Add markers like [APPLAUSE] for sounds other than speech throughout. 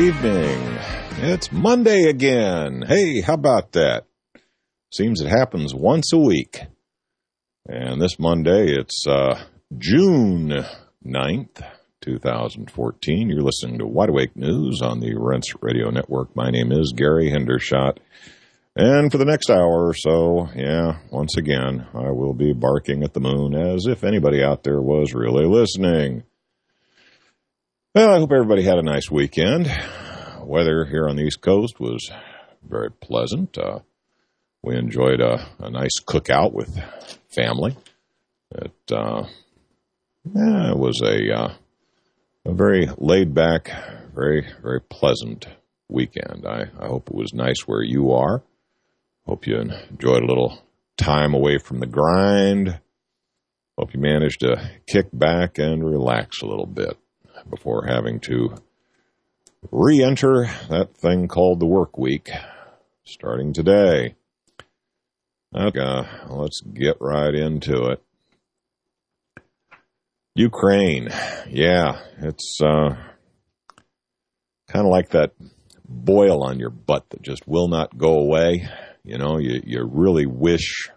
Evening. It's Monday again. Hey, how about that? Seems it happens once a week. And this Monday, it's uh, June 9th, 2014. You're listening to Wide Awake News on the Rense Radio Network. My name is Gary Hendershot. And for the next hour or so, yeah, once again, I will be barking at the moon as if anybody out there was really listening. Well, I hope everybody had a nice weekend. Weather here on the East Coast was very pleasant. Uh, we enjoyed a, a, nice cookout with family. It, uh, yeah, it was a, uh, a very laid back, very, very pleasant weekend. I, I hope it was nice where you are. Hope you enjoyed a little time away from the grind. Hope you managed to kick back and relax a little bit before having to re enter that thing called the work week starting today. Okay, let's get right into it. Ukraine. Yeah, it's uh, kind of like that boil on your butt that just will not go away. You know, you, you really wish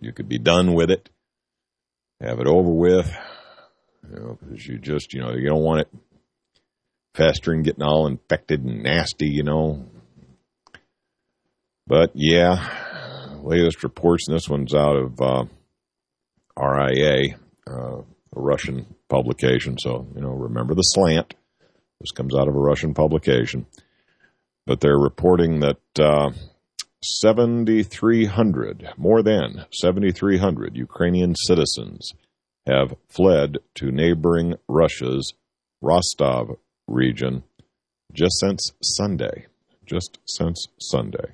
you could be done with it, have it over with, you know, because you just, you know, you don't want it festering, getting all infected and nasty, you know. But yeah, latest reports, and this one's out of uh, RIA, uh, a Russian publication. So, you know, remember the slant. This comes out of a Russian publication. But they're reporting that uh, 7,300, more than 7,300 Ukrainian citizens have fled to neighboring Russia's Rostov region just since Sunday. Just since Sunday.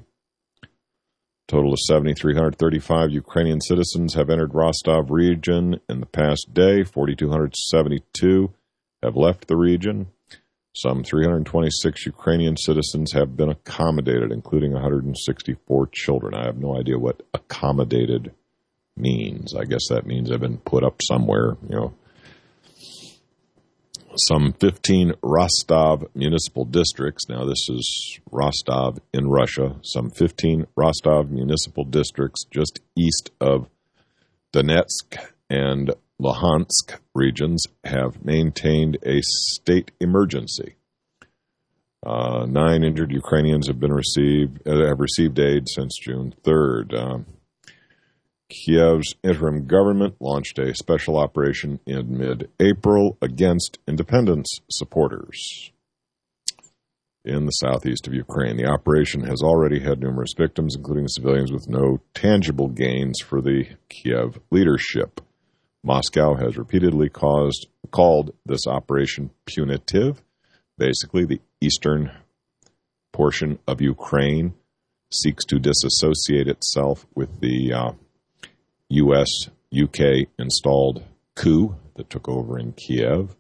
Total of 7,335 Ukrainian citizens have entered Rostov region in the past day. 4,272 have left the region. Some 326 Ukrainian citizens have been accommodated, including 164 children. I have no idea what accommodated means. I guess that means they've been put up somewhere, you know. Some 15 Rostov municipal districts, now this is Rostov in Russia, some 15 Rostov municipal districts just east of Donetsk and Luhansk regions have maintained a state emergency. Uh, nine injured Ukrainians have been received uh, have received aid since June 3rd. Uh, Kiev's interim government launched a special operation in mid April against independence supporters in the southeast of Ukraine. The operation has already had numerous victims, including civilians, with no tangible gains for the Kiev leadership. Moscow has repeatedly caused, called this operation punitive. Basically, the eastern portion of Ukraine seeks to disassociate itself with the uh, U.S. UK installed coup that took over in Kiev.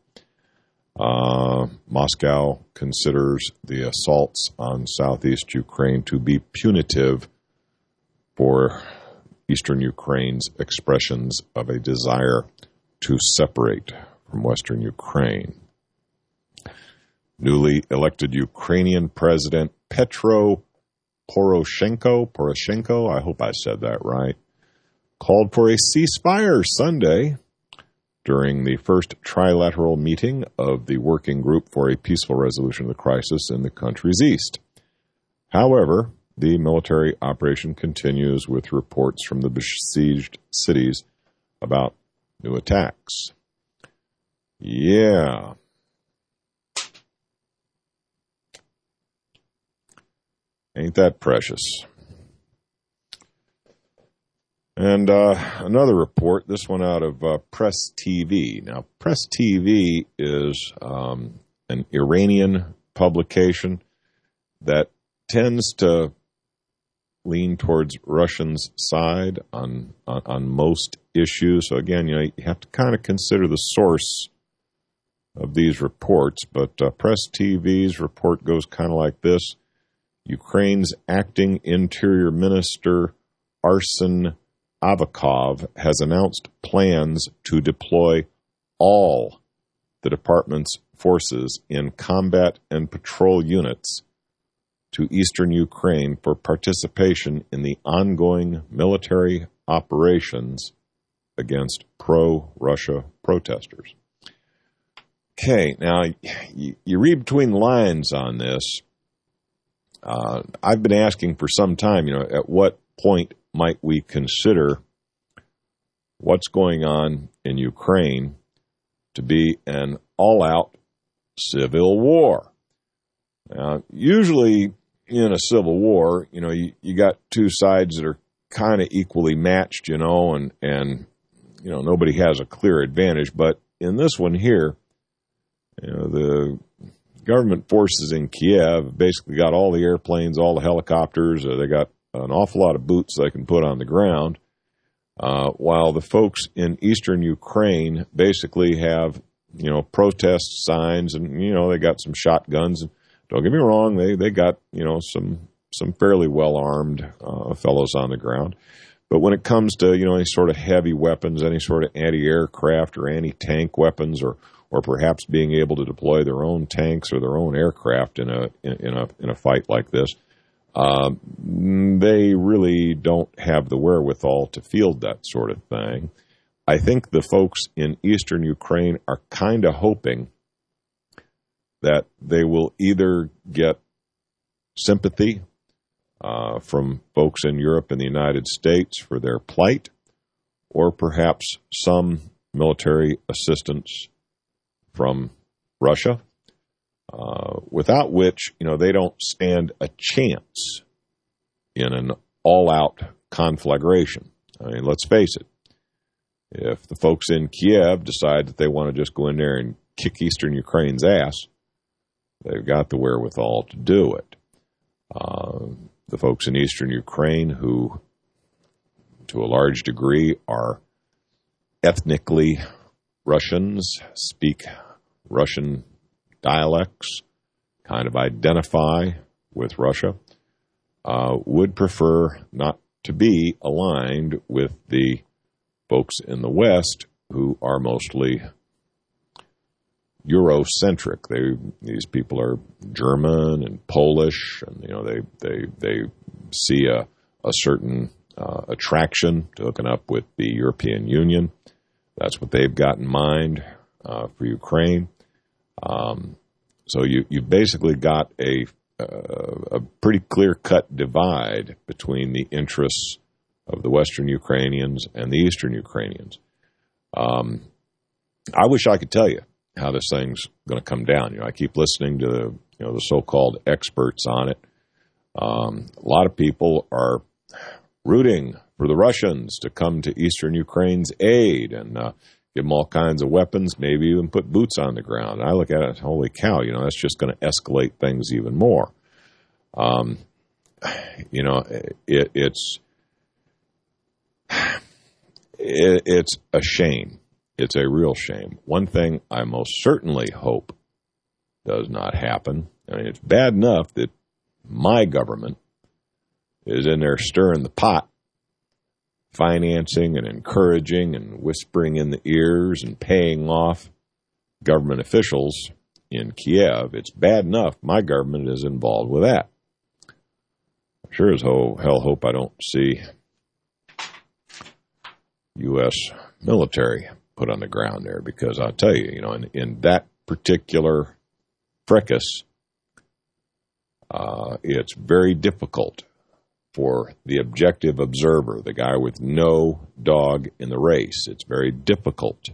Uh, Moscow considers the assaults on southeast Ukraine to be punitive for eastern Ukraine's expressions of a desire to separate from western Ukraine. Newly elected Ukrainian President Petro Poroshenko, Poroshenko, I hope I said that right, called for a ceasefire Sunday during the first trilateral meeting of the Working Group for a Peaceful Resolution of the Crisis in the country's east. However, the military operation continues with reports from the besieged cities about new attacks. Yeah. Ain't that precious? And uh, another report, this one out of uh, Press TV. Now, Press TV is um, an Iranian publication that tends to lean towards Russians' side on, on, on most issues. So again, you know, you have to kind of consider the source of these reports. But uh, Press TV's report goes kind of like this: Ukraine's acting Interior Minister Arsen Avakov has announced plans to deploy all the department's forces in combat and patrol units to eastern Ukraine for participation in the ongoing military operations against pro Russia protesters. Okay, now you, you, read between the lines on this. Uh, I've been asking for some time, you know, at what point might we consider what's going on in Ukraine to be an all out civil war? Now, usually in a civil war, you know, you, you got two sides that are kind of equally matched, you know, and, and, you know, nobody has a clear advantage. But in this one here, you know, the government forces in Kiev basically got all the airplanes, all the helicopters. Uh, they got an awful lot of boots they can put on the ground. Uh, while the folks in eastern Ukraine basically have, you know, protest signs and, you know, they got some shotguns. And don't get me wrong, they, they got, you know, some, some fairly well armed uh, fellows on the ground. But when it comes to, you know, any sort of heavy weapons, any sort of anti aircraft or anti tank weapons or, or perhaps being able to deploy their own tanks or their own aircraft in a in, in a in a fight like this, uh, they really don't have the wherewithal to field that sort of thing. I think the folks in eastern Ukraine are kind of hoping that they will either get sympathy uh, from folks in Europe and the United States for their plight, or perhaps some military assistance from Russia, uh, without which, you know, they don't stand a chance in an all out conflagration. I mean, let's face it. If the folks in Kiev decide that they want to just go in there and kick Eastern Ukraine's ass, they've got the wherewithal to do it. Uh, the folks in Eastern Ukraine, who to a large degree are ethnically Russians, speak Russian dialects, kind of identify with Russia, uh, would prefer not to be aligned with the folks in the West who are mostly Eurocentric. They these people are German and Polish, and you know they they they see a a certain uh, attraction to hooking up with the European Union. That's what they've got in mind uh, for Ukraine. Um, so you you basically got a uh, a pretty clear cut divide between the interests of the Western Ukrainians and the Eastern Ukrainians. Um, I wish I could tell you how this thing's going to come down. You know, I keep listening to you know the so-called experts on it. Um, a lot of people are rooting for the Russians to come to Eastern Ukraine's aid, and uh, give them all kinds of weapons, maybe even put boots on the ground. And I look at it, holy cow, you know, that's just going to escalate things even more. Um, you know, it, it's it, it's a shame. It's a real shame. One thing I most certainly hope does not happen. I mean, it's bad enough that my government is in there stirring the pot financing and encouraging and whispering in the ears and paying off government officials in Kiev. It's bad enough my government is involved with that. Sure as hell hope I don't see U.S. military put on the ground there because I'll tell you, you know, in, in that particular fracas, uh, it's very difficult for the objective observer, the guy with no dog in the race. It's very difficult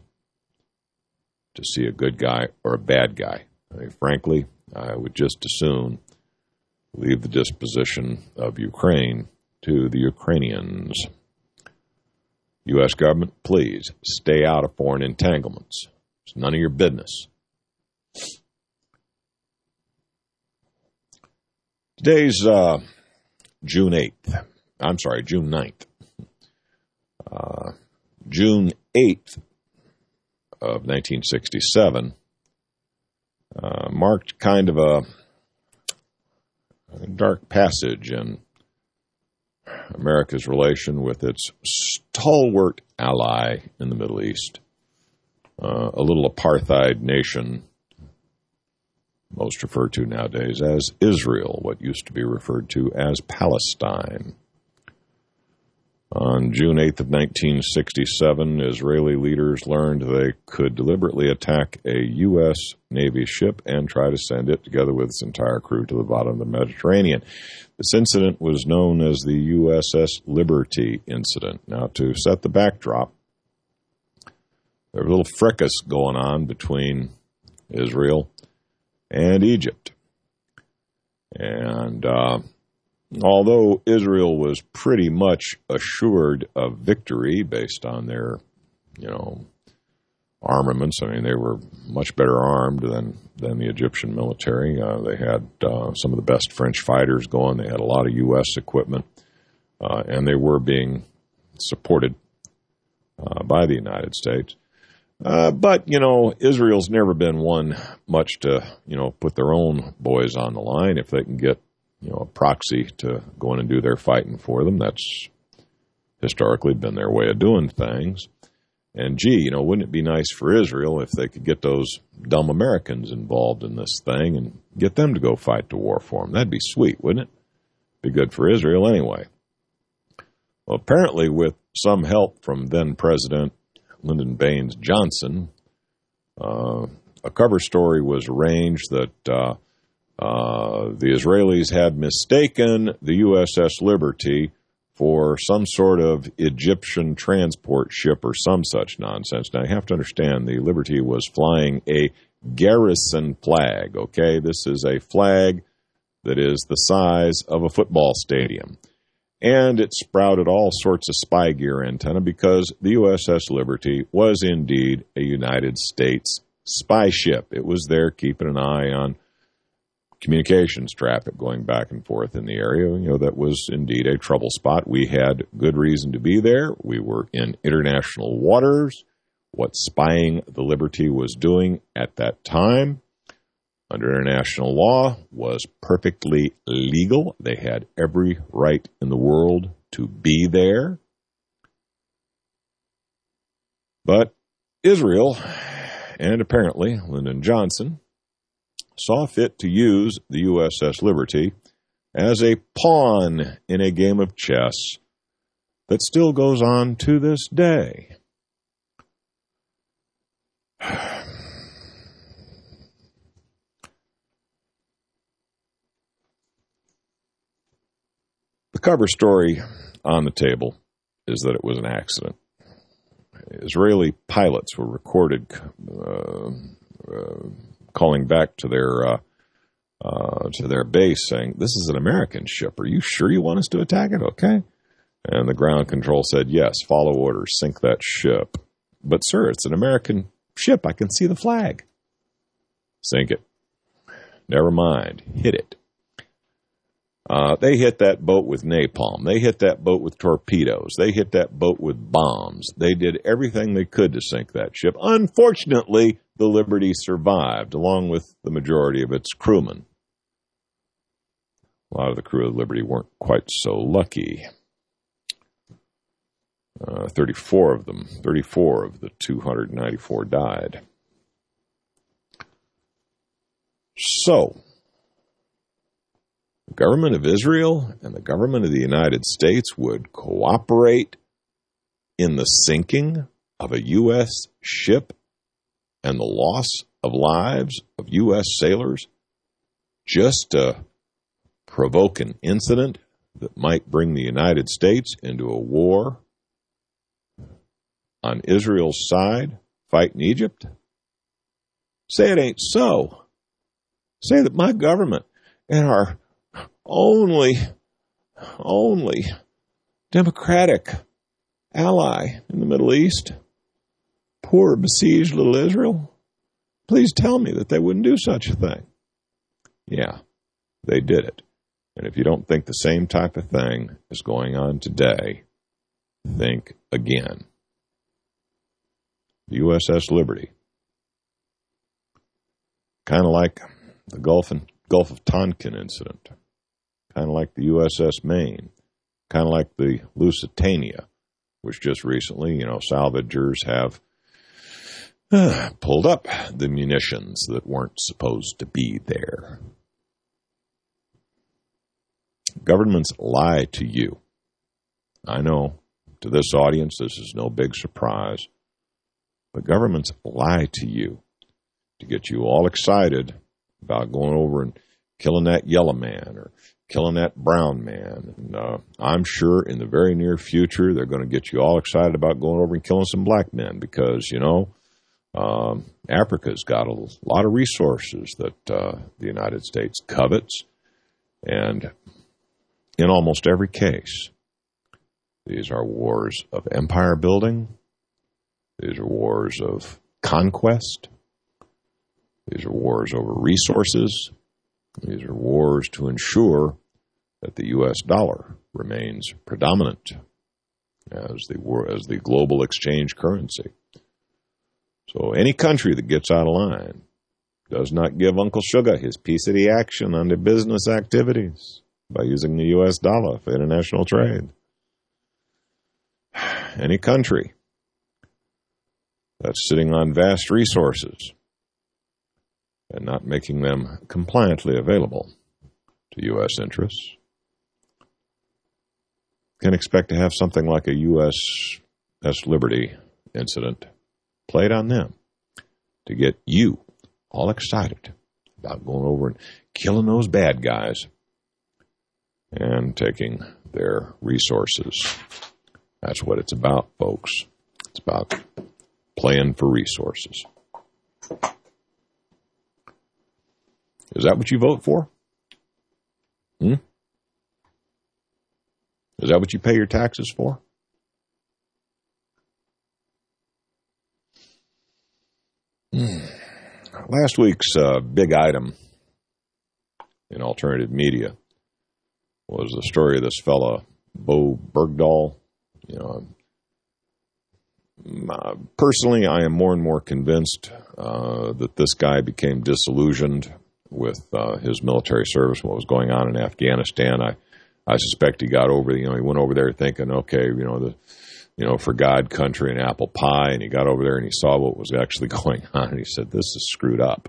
to see a good guy or a bad guy. I mean, frankly, I would just as soon leave the disposition of Ukraine to the Ukrainians. U.S. government, please stay out of foreign entanglements. It's none of your business. Today's uh, June 8th. I'm sorry, June 9th. Uh, June 8th of 1967 uh, marked kind of a, a dark passage in America's relation with its stalwart ally in the Middle East, uh, a little apartheid nation most referred to nowadays as Israel, what used to be referred to as Palestine. On June 8th of 1967, Israeli leaders learned they could deliberately attack a U.S. Navy ship and try to send it, together with its entire crew, to the bottom of the Mediterranean. This incident was known as the USS Liberty incident. Now, to set the backdrop, there was a little fracas going on between Israel and Egypt. And uh, although Israel was pretty much assured of victory based on their, you know, armaments, I mean, they were much better armed than, than the Egyptian military. Uh, they had uh, some of the best French fighters going, they had a lot of U.S. equipment, uh, and they were being supported uh, by the United States. Uh, but you know, Israel's never been one much to you know put their own boys on the line if they can get you know a proxy to go in and do their fighting for them. That's historically been their way of doing things. And gee, you know, wouldn't it be nice for Israel if they could get those dumb Americans involved in this thing and get them to go fight the war for them? That'd be sweet, wouldn't it? Be good for Israel anyway. Well, apparently, with some help from then President Lyndon Baines Johnson, uh, a cover story was arranged that uh, uh, the Israelis had mistaken the USS Liberty for some sort of Egyptian transport ship or some such nonsense. Now, you have to understand the Liberty was flying a garrison flag, okay? This is a flag that is the size of a football stadium. And it sprouted all sorts of spy gear antenna because the USS Liberty was indeed a United States spy ship. It was there keeping an eye on communications traffic going back and forth in the area. You know, that was indeed a trouble spot. We had good reason to be there. We were in international waters. What spying the Liberty was doing at that time under international law was perfectly legal. They had every right in the world to be there. But Israel, and apparently Lyndon Johnson, saw fit to use the USS Liberty as a pawn in a game of chess that still goes on to this day. Cover story on the table is that it was an accident. Israeli pilots were recorded uh, uh, calling back to their uh, uh, to their base saying, "This is an American ship. Are you sure you want us to attack it?" Okay. And the ground control said, "Yes, follow orders, sink that ship." But sir, it's an American ship. I can see the flag. Sink it. Never mind. Hit it. Uh, they hit that boat with napalm. They hit that boat with torpedoes. They hit that boat with bombs. They did everything they could to sink that ship. Unfortunately, the Liberty survived, along with the majority of its crewmen. A lot of the crew of Liberty weren't quite so lucky. Uh, 34 of them, 34 of the 294 died. So, the government of Israel and the government of the United States would cooperate in the sinking of a U.S. ship and the loss of lives of U.S. sailors just to provoke an incident that might bring the United States into a war on Israel's side fighting Egypt? Say it ain't so. Say that my government and our only, only democratic ally in the Middle East, poor besieged little Israel, please tell me that they wouldn't do such a thing. Yeah, they did it. And if you don't think the same type of thing is going on today, think again. The USS Liberty. Kind of like the Gulf, and, Gulf of Tonkin incident kind of like the USS Maine, kind of like the Lusitania, which just recently, you know, salvagers have [SIGHS] pulled up the munitions that weren't supposed to be there. Governments lie to you. I know to this audience, this is no big surprise, but governments lie to you to get you all excited about going over and killing that yellow man or killing that brown man. And uh, I'm sure in the very near future they're going to get you all excited about going over and killing some black men because you know um, Africa's got a lot of resources that uh, the United States covets, and in almost every case, these are wars of empire building. These are wars of conquest. These are wars over resources. These are wars to ensure that the U.S. dollar remains predominant as the as the global exchange currency. So any country that gets out of line does not give Uncle Sugar his piece of the action on the business activities by using the U.S. dollar for international trade. [SIGHS] Any country that's sitting on vast resources and not making them compliantly available to U.S. interests can expect to have something like a U.S.S. Liberty incident played on them to get you all excited about going over and killing those bad guys and taking their resources. That's what it's about, folks. It's about playing for resources. Is that what you vote for? Hmm? Is that what you pay your taxes for? Hmm. Last week's uh, big item in alternative media was the story of this fella, Bowe Bergdahl. You know, uh, personally, I am more and more convinced uh, that this guy became disillusioned with uh, his military service, what was going on in Afghanistan. I, I suspect he got over, you know, he went over there thinking, okay, you know, the, you know, for God, country, and apple pie. And he got over there and he saw what was actually [LAUGHS] going on. And he said, this is screwed up.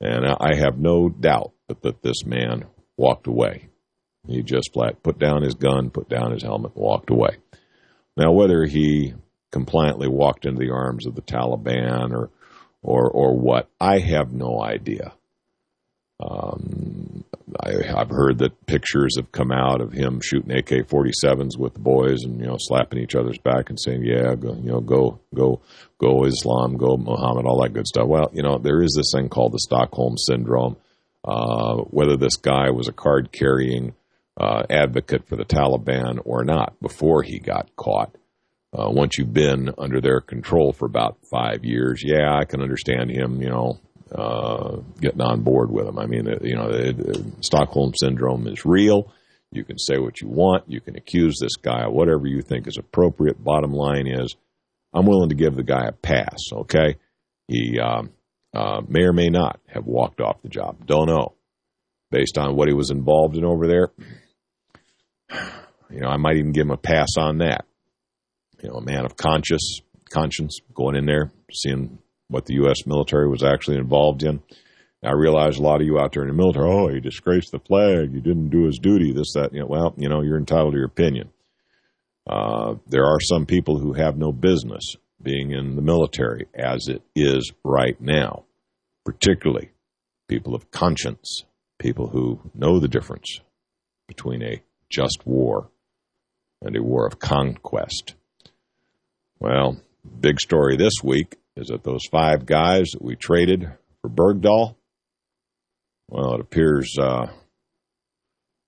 And I have no doubt that, that this man walked away. He just flat put down his gun, put down his helmet, and walked away. Now, whether he compliantly walked into the arms of the Taliban or, or, or what, I have no idea. Um, I, have heard that pictures have come out of him shooting AK-47s with the boys and you know slapping each other's back and saying, "Yeah, go, you know, go, go, go Islam, go Muhammad, all that good stuff." Well, you know, there is this thing called the Stockholm syndrome. Uh, whether this guy was a card-carrying uh, advocate for the Taliban or not before he got caught. Uh, once you've been under their control for about five years, yeah, I can understand him, you know, uh, getting on board with them. I mean, you know, Stockholm syndrome is real. You can say what you want. You can accuse this guy of whatever you think is appropriate. Bottom line is, I'm willing to give the guy a pass. Okay, he um, uh, may or may not have walked off the job. Don't know. Based on what he was involved in over there, you know, I might even give him a pass on that. You know, a man of conscience, conscience, going in there, seeing what the U.S. military was actually involved in. I realize a lot of you out there in the military, oh, he disgraced the flag, he didn't do his duty, this, that, you know, well, you know, you're entitled to your opinion. Uh, there are some people who have no business being in the military as it is right now, particularly people of conscience, people who know the difference between a just war and a war of conquest. Well, big story this week is that those five guys that we traded for Bergdahl, well, it appears uh,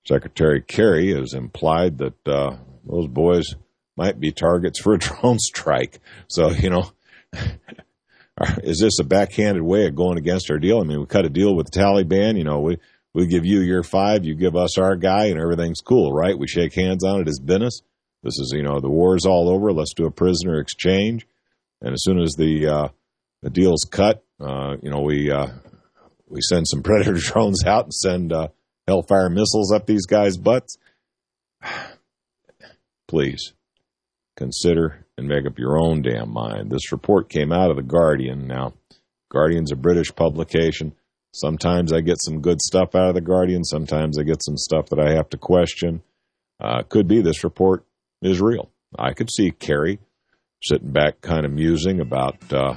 Secretary Kerry has implied that uh, those boys might be targets for a [LAUGHS] drone strike. So, you know, [LAUGHS] is this a backhanded way of going against our deal? I mean, we cut a deal with the Taliban. You know, we we give you your five, you give us our guy, and everything's cool, right? We shake hands on it as business. This is, you know, the war's all over. Let's do a prisoner exchange. And as soon as the uh, the deal's cut, uh, you know, we uh, we send some [LAUGHS] predator drones out and send uh, Hellfire missiles up these guys' butts. [SIGHS] Please consider and make up your own damn mind. This report came out of The Guardian. Now, Guardian's a British publication. Sometimes I get some good stuff out of The Guardian. Sometimes I get some stuff that I have to question. Uh, could be this report is real. I could see Kerry sitting back kind of musing about, uh,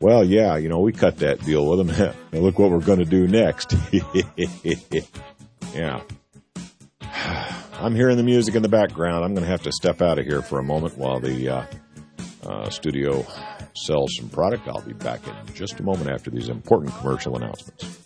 well, yeah, you know, we cut that deal with them. [LAUGHS] now look what we're going to do next. [LAUGHS] yeah. [SIGHS] I'm hearing the music in the background. I'm going to have to step out of here for a moment while the uh, uh, studio sells some product. I'll be back in just a moment after these important commercial announcements.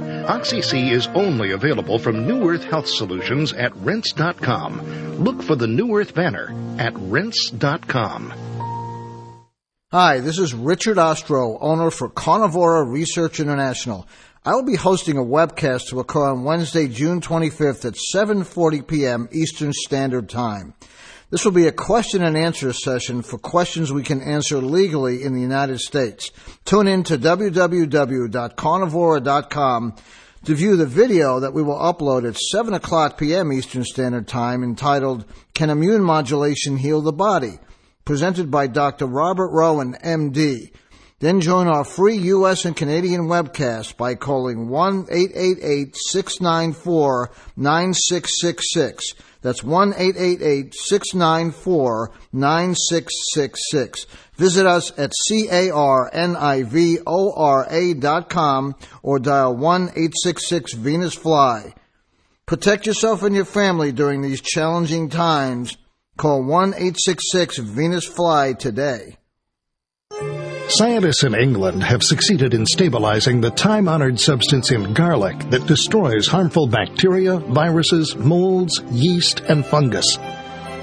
Oxy-C is only available from New Earth Health Solutions at rense.com. Look for the New Earth banner at rense.com. Hi, this is Richard Ostro, owner for Carnivora Research International. I will be hosting a webcast to occur on Wednesday, June 25th at 7:40 p.m. Eastern Standard Time. This will be a question and answer session for questions we can answer legally in the United States. Tune in to www.carnivora.com to view the video that we will upload at 7 o'clock p.m. Eastern Standard Time entitled Can Immune Modulation Heal the Body? presented by Dr. Robert Rowen, MD. Then join our free U.S. and Canadian webcast by calling 1-888-694-9666 that's 1 694 9666. Visit us at C-A-R-N-I-V-O-R-A dot com or dial 1 866 Venus Fly. Protect yourself and your family during these challenging times. Call 1 866 Venus Fly today. Scientists in England have succeeded in stabilizing the time honored substance in garlic that destroys harmful bacteria, viruses, molds, yeast, and fungus.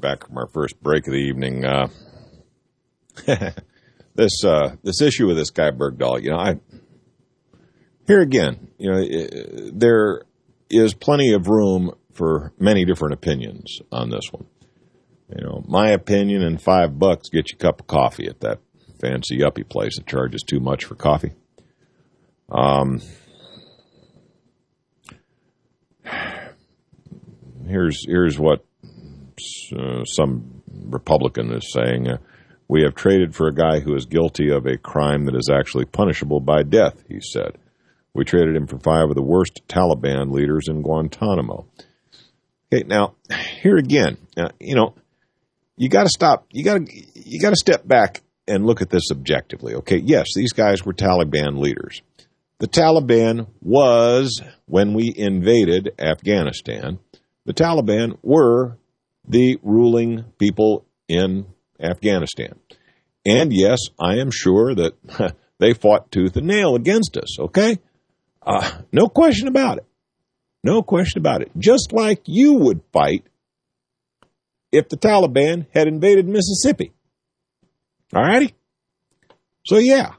back from our first break of the evening. Uh, [LAUGHS] this uh, this issue with this guy Bergdahl, you know, I here again, you know, there is plenty of room for many different opinions on this one. You know, my opinion and five bucks get you a cup of coffee at that fancy yuppie place that charges too much for coffee. Um, [SIGHS] here's here's what uh, some Republican is saying, uh, we have traded for a guy who is guilty of a crime that is actually punishable by death, he said. We traded him for five of the worst Taliban leaders in Guantanamo. Okay, now, here again, you know, you got to stop. You got to you got to step back and look at this objectively. Okay, yes, these guys were Taliban leaders. The Taliban was, when we invaded Afghanistan, the Taliban were the ruling people in Afghanistan. And yes, I am sure that [LAUGHS] they fought tooth and nail against us, okay? Uh, no question about it. No question about it. Just like you would fight if the Taliban had invaded Mississippi. All righty? So, yeah.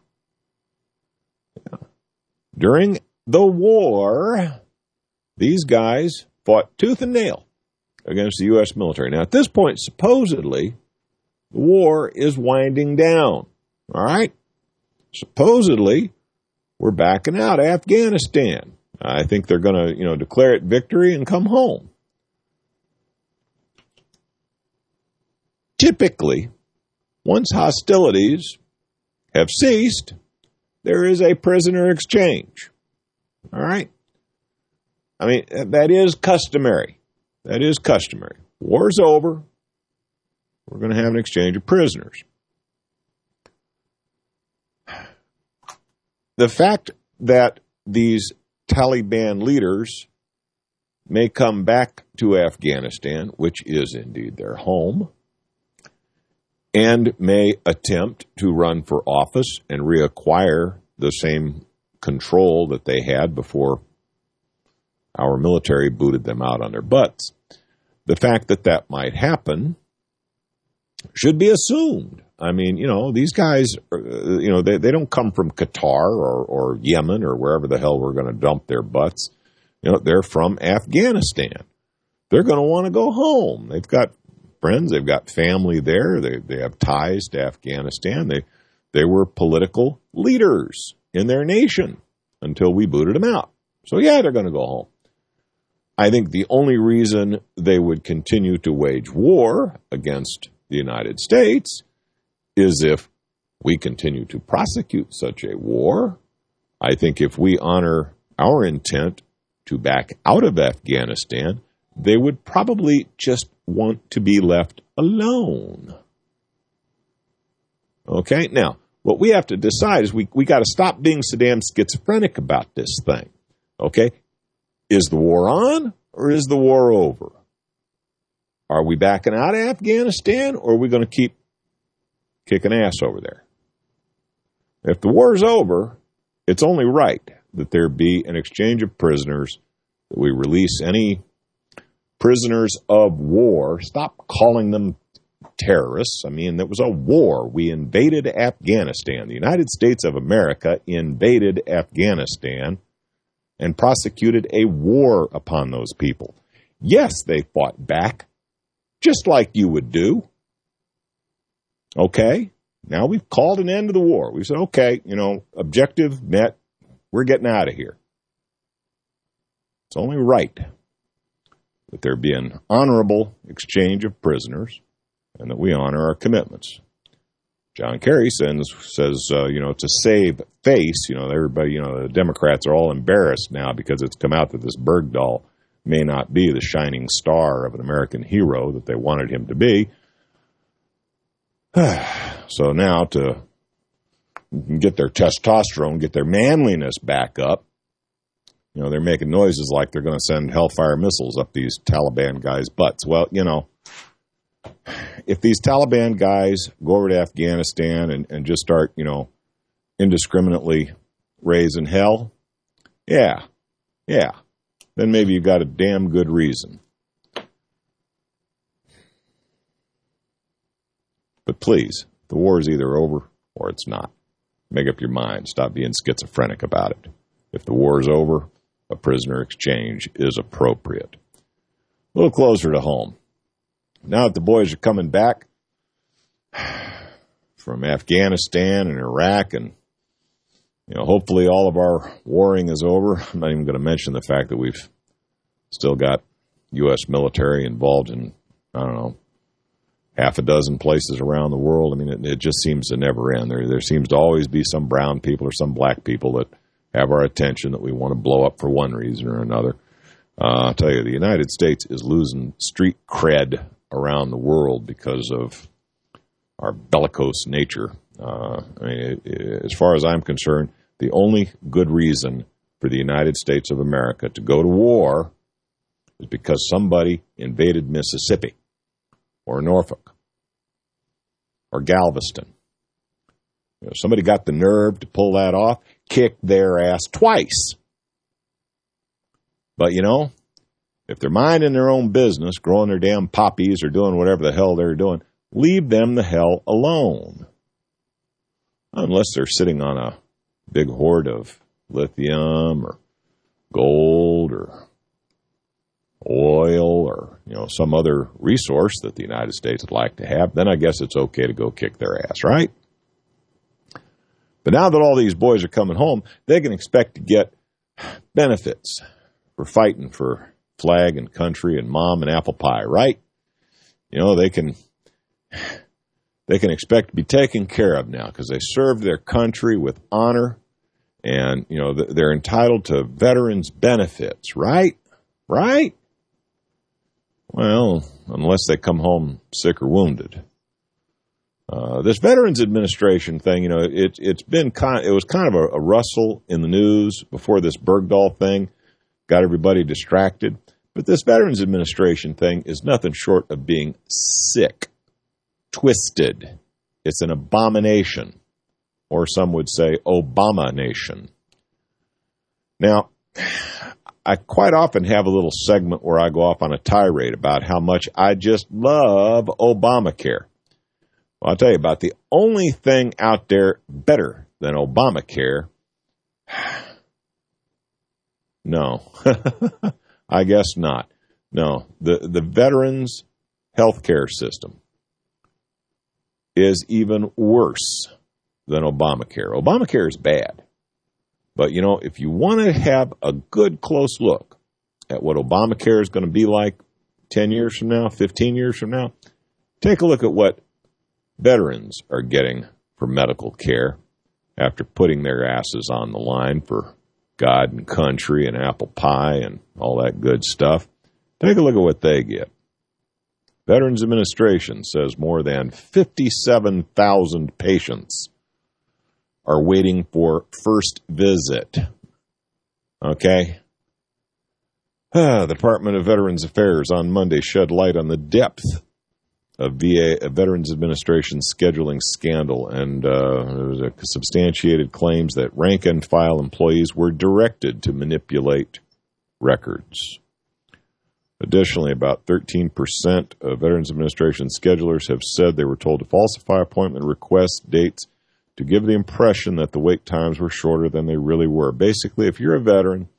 During the war, these guys fought tooth and nail against the U.S. military. Now, at this point, supposedly, the war is winding down. All right? Supposedly, we're backing out of Afghanistan. I think they're going to, you know, declare it victory and come home. Typically, once hostilities have ceased, there is a prisoner exchange. All right? I mean, that is customary. That is customary. War's over. We're going to have an exchange of prisoners. The fact that these Taliban leaders may come back to Afghanistan, which is indeed their home, and may attempt to run for office and reacquire the same control that they had before our military booted them out on their butts. The fact that that might happen should be assumed. I mean, you know, these guys, uh, you know, they, they don't come from Qatar or, or Yemen or wherever the hell we're going to dump their butts. You know, they're from Afghanistan. They're going to want to go home. They've got friends, they've got family there, they, they have ties to Afghanistan. They, they were political leaders in their nation until we booted them out. So, yeah, they're going to go home. I think the only reason they would continue to wage war against the United States is if we continue to prosecute such a war. I think if we honor our intent to back out of Afghanistan, they would probably just want to be left alone. Okay, now, what we have to decide is we, we got to stop being Saddam schizophrenic about this thing. Okay, is the war on or is the war over? Are we backing out of Afghanistan or are we going to keep kicking ass over there? If the war is over, it's only right that there be an exchange of prisoners, that we release any prisoners of war. Stop calling them terrorists. I mean, it was a war. We invaded Afghanistan. The United States of America invaded Afghanistan and prosecuted a war upon those people. Yes, they fought back, just like you would do. Okay, now we've called an end to the war. We said, okay, you know, objective met. We're getting out of here. It's only right that there be an honorable exchange of prisoners and that we honor our commitments. John Kerry sends, says, uh, you know, to save face, you know, everybody, you know, the Democrats are all embarrassed now because it's come out that this Bergdahl may not be the shining star of an American hero that they wanted him to be. [SIGHS] so now to get their testosterone, get their manliness back up, you know, they're making noises like they're going to send Hellfire missiles up these Taliban guys' butts. Well, you know, if these Taliban guys go over to Afghanistan and, and just start, you know, indiscriminately raising hell, yeah, yeah, then maybe you've got a damn good reason. But please, the war is either over or it's not. Make up your mind. Stop being schizophrenic about it. If the war is over, a prisoner exchange is appropriate. A little closer to home. Now that the boys are coming back [SIGHS] from Afghanistan and Iraq and you know, hopefully all of our warring is over. [LAUGHS] I'm not even going to mention the fact that we've still got U.S. military involved in, I don't know, half a dozen places around the world. I mean, it, it, just seems to never end. There, there seems to always be some brown people or some black people that have our attention that we want to blow up for one reason or another. Uh, I'll tell you, the United States is losing street cred around the world because of our bellicose nature Uh, I mean, it, it, as far as I'm concerned, the only good reason for the United States of America to go to war is because somebody invaded Mississippi or Norfolk or Galveston. You know, somebody got the nerve to pull that off, kick their ass twice. But you know, if they're minding their own business, growing their damn poppies or doing whatever the hell they're doing, leave them the hell alone. Unless they're sitting on a big hoard of lithium or gold or oil or you know some other resource that the United States would like to have, then I guess it's okay to go kick their ass, right? But now that all these boys are coming home, they can expect to get benefits for fighting for flag and country and mom and apple pie, right? You know, they can they can expect to be taken care of now because they served their country with honor and you know they're entitled to veterans benefits, right? Right? Well, unless they come home sick or wounded. Uh, this Veterans Administration thing, you know, it, it's been kind. It was kind of a, a rustle in the news before this Bergdahl thing got everybody distracted. But this Veterans Administration thing is nothing short of being sick, twisted. It's an abomination, or some would say Obama nation. Now, I quite often have a little segment where I go off on a tirade about how much I just love Obamacare. Well, I'll tell you about the only thing out there better than Obamacare. No, [LAUGHS] I guess not. No, the, the veterans health care system is even worse than Obamacare. Obamacare is bad. But, you know, if you want to have a good close look at what Obamacare is going to be like 10 years from now, 15 years from now, take a look at what veterans are getting for medical care after putting their asses on the line for God and country and apple pie and all that good stuff. Take a look at what they get. Veterans Administration says more than 57,000 patients are waiting for first visit. Okay? [SIGHS] The Department of Veterans Affairs on Monday shed light on the depth of VA a Veterans Administration scheduling scandal, and uh, there was a substantiated claims that rank and file employees were directed to manipulate records. Additionally, about 13% of Veterans Administration schedulers have said they were told to falsify appointment request dates to give the impression that the wait times were shorter than they really were. Basically, if you're a veteran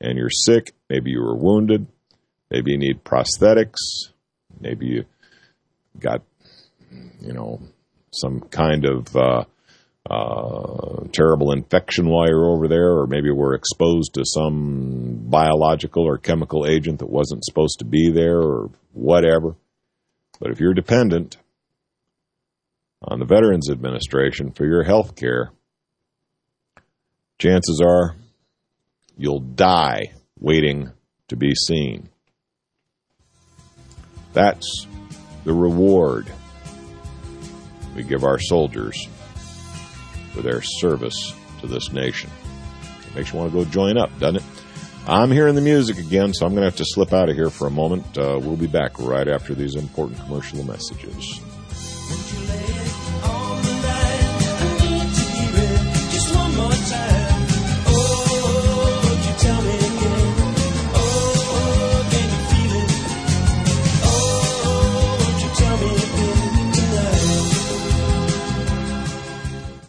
and you're sick, maybe you were wounded, maybe you need prosthetics, maybe you got, you know, some kind of uh, uh, terrible infection while you're over there, or maybe we're exposed to some biological or chemical agent that wasn't supposed to be there, or whatever. But if you're dependent on the Veterans Administration for your health care, chances are you'll die waiting to be seen. That's the reward we give our soldiers for their service to this nation. It makes you want to go join up, doesn't it? I'm hearing the music again, so I'm going to have to slip out of here for a moment. Uh, we'll be back right after these important commercial messages.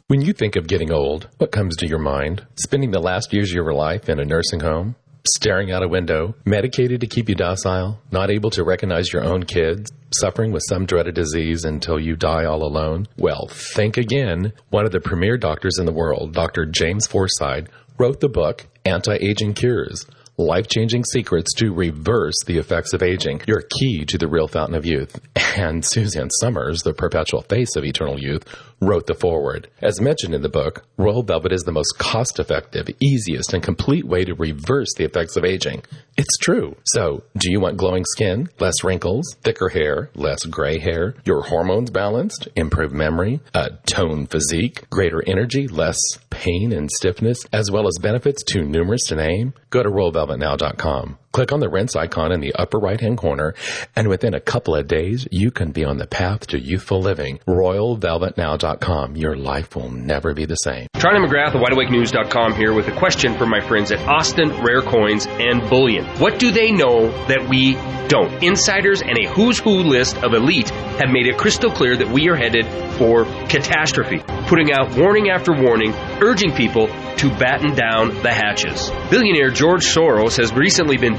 When you think of getting old, what comes to your mind? Spending the last years of your life in a nursing home? Staring out a window? Medicated to keep you docile? Not able to recognize your own kids? Suffering with some dreaded disease until you die all alone? Well, think again. One of the premier doctors in the world, Dr. James Forsythe, wrote the book Anti-Aging Cures life changing secrets to reverse the effects of aging, your key to the real fountain of youth. [LAUGHS] And Suzanne Somers, the perpetual face of Eternal Youth, wrote the foreword. As mentioned in the book, Royal Velvet is the most cost effective, easiest, and complete way to reverse the effects of aging. It's true. So, do you want glowing skin, less wrinkles, thicker hair, less gray hair, your hormones balanced, improved memory, a toned physique, greater energy, less pain and stiffness, as well as benefits too numerous to name? Go to RoyalVelvetNow.com. Click on the rinse icon in the upper right hand corner, and within a couple of days, you can be on the path to youthful living. RoyalVelvetNow.com. Your life will never be the same. Charlie McGrath of WideAwakeNews.com here with a question from my friends at Austin Rare Coins and Bullion. What do they know that we don't? Insiders and a who's who list of elite have made it crystal clear that we are headed for catastrophe, putting out warning after warning, urging people to batten down the hatches. Billionaire George Soros has recently been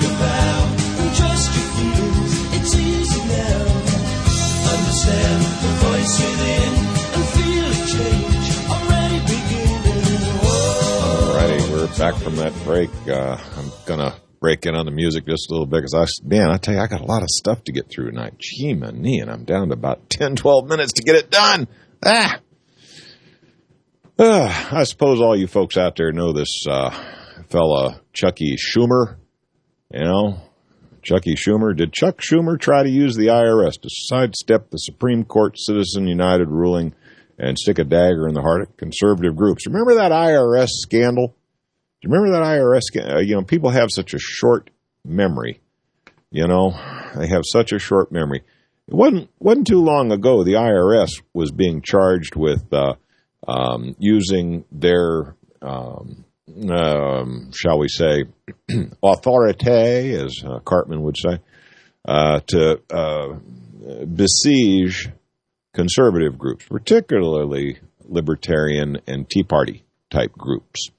back from that break. Uh, I'm gonna break in on the music just a little bit because I, man, I tell you, I got a lot of stuff to get through tonight. Gee, my knee, and I'm down to about [LAUGHS] 10, 12 minutes to get it done. Ah. Uh, I suppose all you folks out there know this uh, fella, Chucky Schumer. You know, Chucky Schumer. Did Chuck Schumer try to use the IRS to sidestep the Supreme Court Citizen United ruling and stick a dagger in the heart of conservative groups? Remember that IRS scandal? Do you remember that IRS? Uh, you know, people have such a short memory. You know, they have such a short memory. It wasn't wasn't too long ago. The IRS was being charged with uh, um, using their, um, um, shall we say, [CLEARS THROAT] authority, as uh, Cartman would say, uh, to uh, besiege conservative groups, particularly libertarian and Tea Party type groups.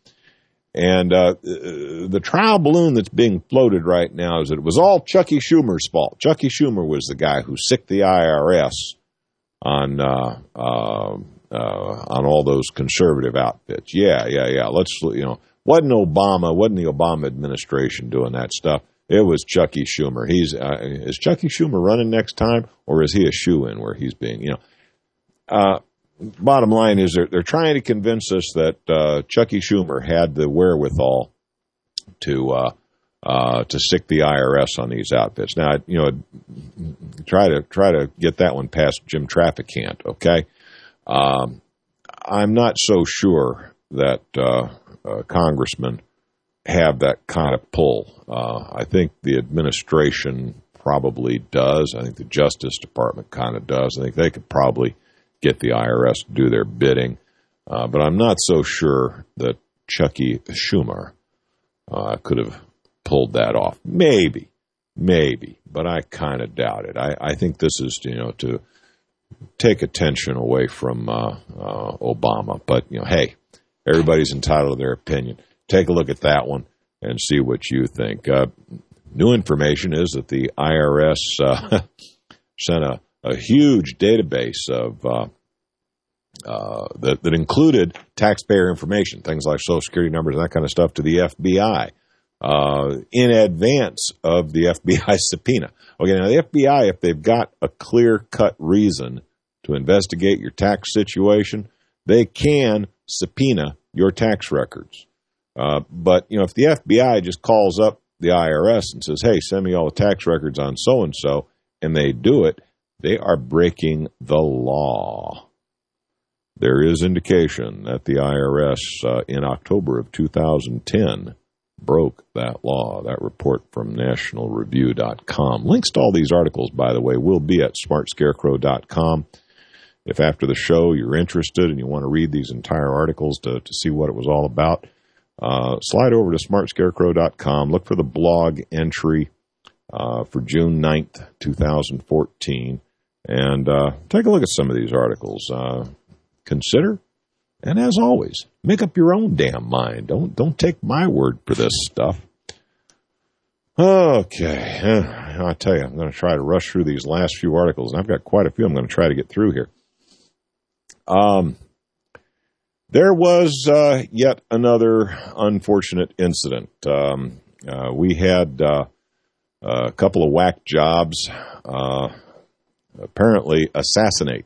And uh, the trial balloon that's being floated right now is that it was all Chucky Schumer's fault. Chucky Schumer was the guy who sicked the IRS on uh, uh, uh, on all those conservative outfits. Yeah, yeah, yeah. Let's you know, wasn't Obama, wasn't the Obama administration doing that stuff? It was Chucky Schumer. He's uh, is Chucky Schumer running next time, or is he a shoe in where he's being you know? Bottom line is they're, they're trying to convince us that uh, Chucky Schumer had the wherewithal to uh, uh, to stick the IRS on these outfits. Now, you know, try to try to get that one past Jim Traficant. Okay, um, I'm not so sure that uh, uh, congressmen have that kind of pull. Uh, I think the administration probably does. I think the Justice Department kind of does. I think they could probably get the IRS to do their bidding. Uh, but I'm not so sure that Chucky Schumer uh, could have pulled that off. Maybe, maybe, but I kind of doubt it. I, I think this is, you know, to take attention away from uh, uh, Obama. But, you know, hey, everybody's entitled to their opinion. Take a look at that one and see what you think. Uh, new information is that the IRS uh, [LAUGHS] sent a, a huge database of uh, uh, that, that included taxpayer information, things like social security numbers and that kind of stuff, to the FBI uh, in advance of the [LAUGHS] FBI subpoena. Okay, now the FBI, if they've got a clear cut reason to investigate your tax situation, they can subpoena your tax records. Uh, but you know, if the FBI just calls up the IRS and says, "Hey, send me all the tax records on so and so," and they do it, they are breaking the law. there is indication that the IRS uh, in October of 2010 broke that law. That report from nationalreview.com. Links to all these articles, by the way, will be at smartscarecrow.com. If after the show you're interested and you want to read these entire articles to, to see what it was all about, uh, slide over to smartscarecrow.com. Look for the blog entry uh, for June 9th, 2014, and uh, take a look at some of these articles. Uh, consider, and as always, make up your own damn mind. Don't don't take my word for this stuff. Okay, uh, I tell you, I'm going to try to rush through these last few articles, and I've got quite a few. I'm going to try to get through here. Um, there was uh, yet another unfortunate incident. Um, uh, we had uh, a couple of whack jobs uh, apparently assassinate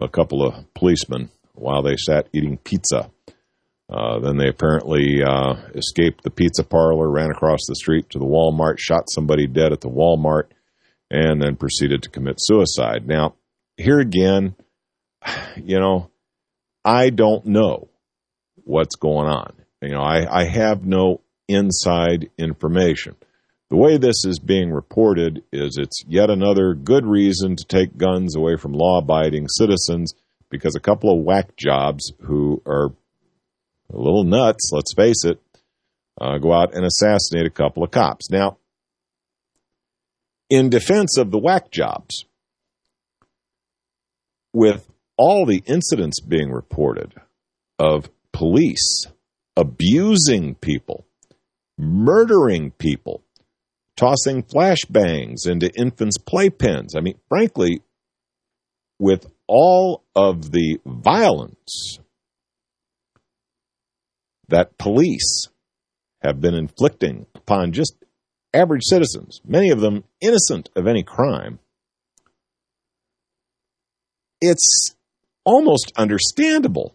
a couple of policemen while they sat eating pizza. Uh, then they apparently uh, escaped the pizza parlor, ran across the street to the Walmart, shot somebody dead at the Walmart, and then proceeded to commit suicide. Now, here again, [SIGHS] you know, I don't know what's going on. You know, I, I have no inside information. The way this is being reported is it's yet another good reason to take guns away from law abiding citizens because a couple of whack jobs who are a little nuts, let's face it, uh, go out and assassinate a couple of cops. Now, in defense of the whack jobs, with all the incidents being reported of police abusing people, murdering people, tossing flashbangs into infants' playpens. I mean, frankly, with all of the violence that police have been inflicting upon just average citizens, many of them innocent of any crime, it's almost understandable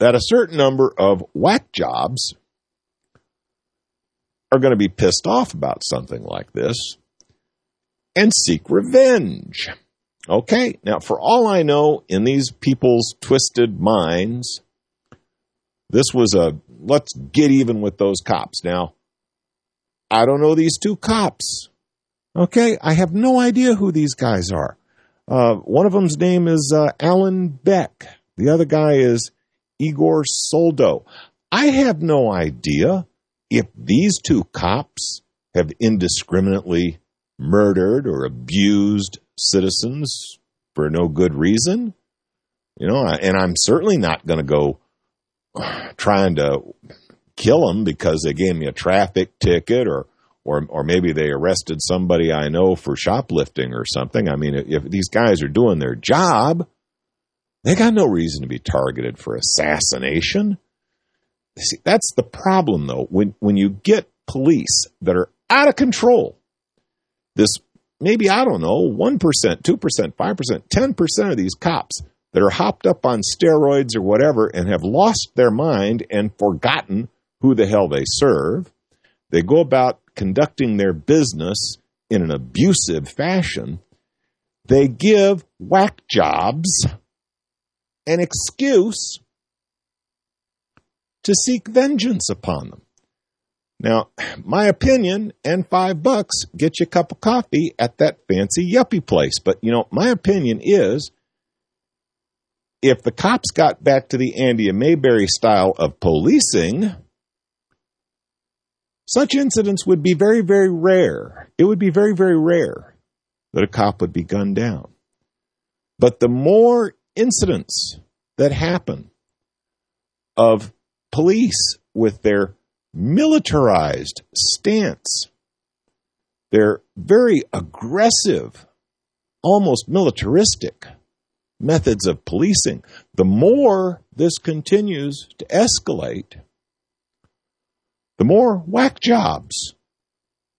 that a certain number of whack jobs are going to be pissed off about something like this and seek revenge. Okay, now for all I know, in these people's twisted minds, this was a let's get even with those cops. Now, I don't know these two cops. Okay, I have no idea who these guys are. Uh, one of them's name is uh, Alyn Beck. The other guy is Igor Soldo. I have no idea if these two cops have indiscriminately murdered or abused citizens for no good reason, you know, and I'm certainly not going to go trying to kill them because they gave me a traffic ticket or or or maybe they arrested somebody I know for shoplifting or something. I mean, if these guys are doing their job, they got no reason to be targeted for assassination. See, that's the problem, though. When when you get police that are out of control, this maybe I don't know one percent, two percent, five percent, ten percent of these cops that are hopped up on steroids or whatever and have lost their mind and forgotten who the hell they serve. They go about conducting their business in an abusive fashion. They give whack jobs an excuse to seek vengeance upon them. Now, my opinion and five bucks get you a cup of coffee at that fancy yuppie place. But, you know, my opinion is if the cops got back to the Andy and Mayberry style of policing, such incidents would be very, very rare. It would be very, very rare that a cop would be gunned down. But the more incidents that happen of police with their militarized stance, their very aggressive, almost militaristic methods of policing, the more this continues to escalate, the more whack jobs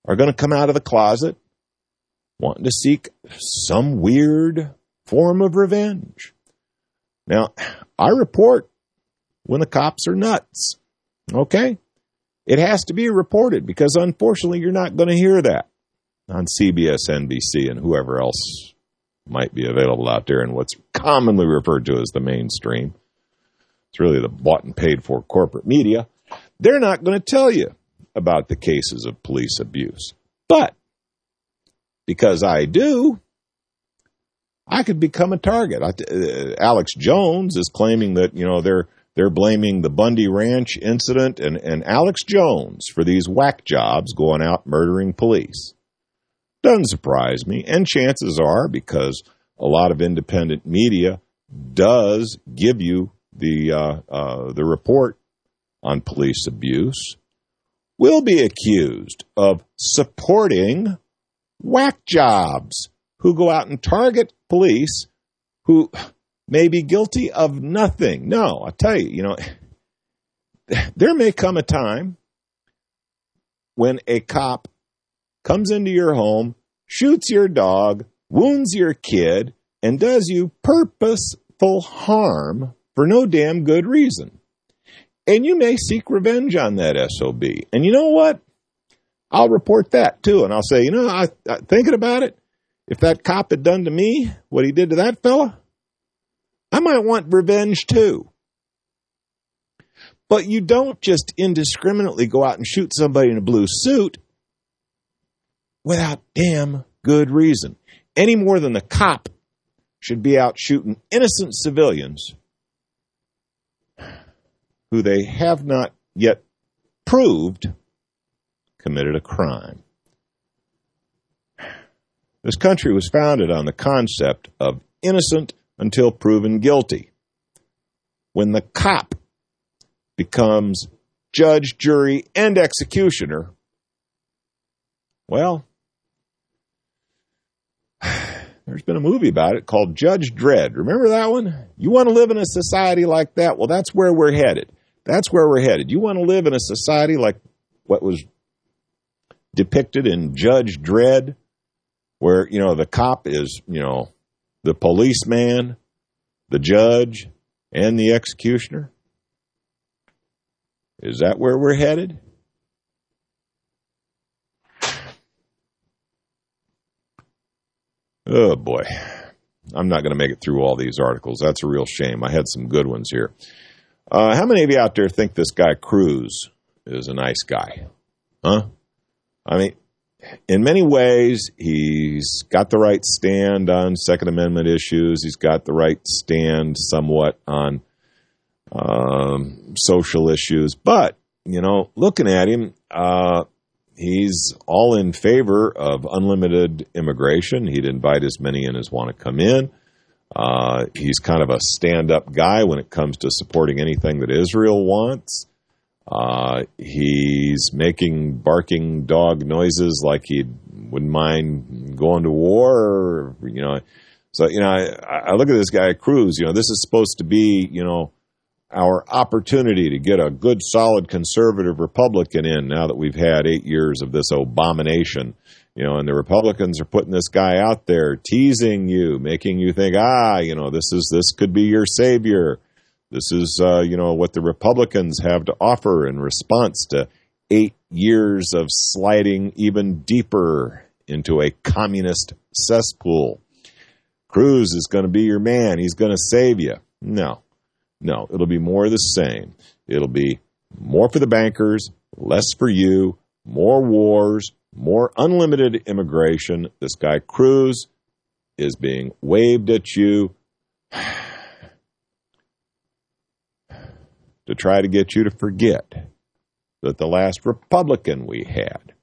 are going to come out of the closet wanting to seek some weird form of revenge. Now, I report when the cops are nuts. Okay? It has to be reported because unfortunately you're not going to hear that on CBS, NBC, and whoever else might be available out there in what's commonly referred to as the mainstream, it's really the bought and paid for corporate media, they're not going to tell you about the cases of police abuse. But because I do, I could become a target. I, uh, Alex Jones is claiming that you know they're they're blaming the Bundy Ranch incident and, and Alex Jones for these whack jobs going out murdering police. Doesn't surprise me, and chances are because a lot of independent media does give you the uh, uh, the report on police abuse, will be accused of supporting whack jobs who go out and target police who may be guilty of nothing. No, I tell you, you know, [LAUGHS] there may come a time when a cop comes into your home, shoots your dog, wounds your kid, and does you purposeful harm for no damn good reason. And you may seek revenge on that SOB. And you know what? I'll report that too. And I'll say, you know, I, I, thinking about it, if that cop had done to me what he did to that fella, I might want revenge too. But you don't just indiscriminately go out and shoot somebody in a blue suit without damn good reason. Any more than the cop should be out shooting innocent civilians who they have not yet proved committed a crime. This country was founded on the concept of innocent until proven guilty. When the cop becomes judge, jury, and executioner, well, [SIGHS] there's been a movie about it called Judge Dredd. Remember that one? You want to live in a society like that? Well, that's where we're headed. That's where we're headed. You want to live in a society like what was depicted in Judge Dredd, where, you know, the cop is, you know, the policeman, the judge, and the executioner? Is that where we're headed? Oh boy. I'm not going to make it through all these articles. That's a real shame. I had some good ones here. Uh, how many of you out there think this guy Cruz is a nice guy? Huh? I mean, in many ways, he's got the right stand on Second Amendment issues. He's got the right stand somewhat on um, social issues. But, you know, looking at him, uh, he's all in favor of unlimited immigration. He'd invite as many in as want to come in. Uh, he's kind of a stand up guy when it comes to supporting anything that Israel wants. Uh, he's making barking dog noises like he wouldn't mind going to war, or, you know. So, you know, I, I look at this guy, Cruz, you know, this is supposed to be, you know, our opportunity to get a good, solid conservative Republican in now that we've had eight years of this abomination. You know, and the Republicans are putting this guy out there, teasing you, making you think, ah, you know, this is this could be your savior. This is, uh, you know, what the Republicans have to offer in response to eight years of sliding even deeper into a communist cesspool. Cruz is going to be your man. He's going to save you. No, no, it'll be more of the same. It'll be more for the bankers, less for you, more wars, more unlimited immigration. This guy Cruz is being waved at you [SIGHS] to try to get you to forget that the last Republican we had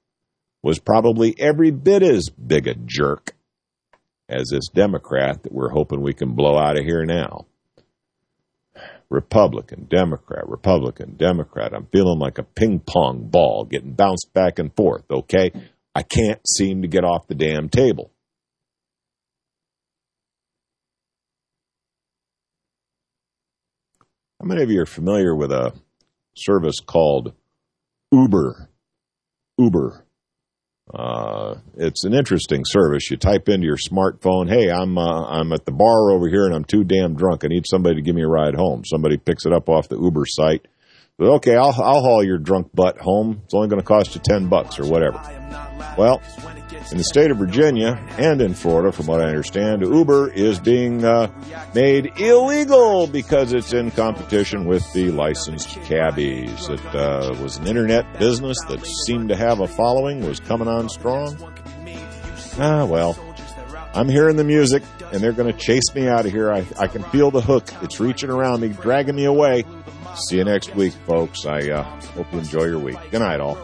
was probably every bit as big a jerk as this Democrat that we're hoping we can blow out of here now. Republican, Democrat, Republican, Democrat. I'm feeling like a ping pong ball getting bounced back and forth, okay? I can't seem to get off the damn table. How many of you are familiar with a service called Uber? Uber. Uh, it's an interesting service. You type into your smartphone, "Hey, I'm uh, I'm at the bar over here, and I'm too damn drunk. I need somebody to give me a ride home." Somebody picks it up off the Uber site. Okay, I'll, I'll haul your drunk butt home. It's only going to cost you 10 bucks or whatever. Well, in the state of Virginia and in Florida, from what I understand, Uber is being uh, made illegal because it's in competition with the licensed cabbies. It uh, was an internet business that seemed to have a following, was coming on strong. Ah, well, I'm hearing the music, and they're going to chase me out of here. I, I can feel the hook. It's reaching around me, dragging me away. See you next week, folks. I uh, hope you enjoy your week. Good night, all.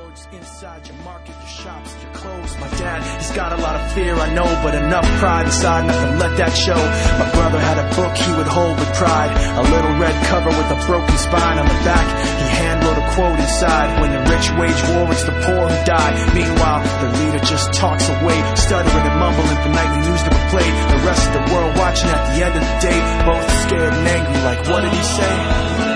He's got a lot of fear, I know, but enough pride inside not to let that show. My brother had a book he would hold with pride, a little red cover with a broken spine on the back. He hand wrote a quote inside, when the rich wage war, it's the poor who die. Meanwhile, the leader just talks away, stuttering and mumbling for nightly news never played. The rest of the world watching at the end of the day, both scared and angry, like what did he say?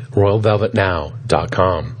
RoyalVelvetNow.com.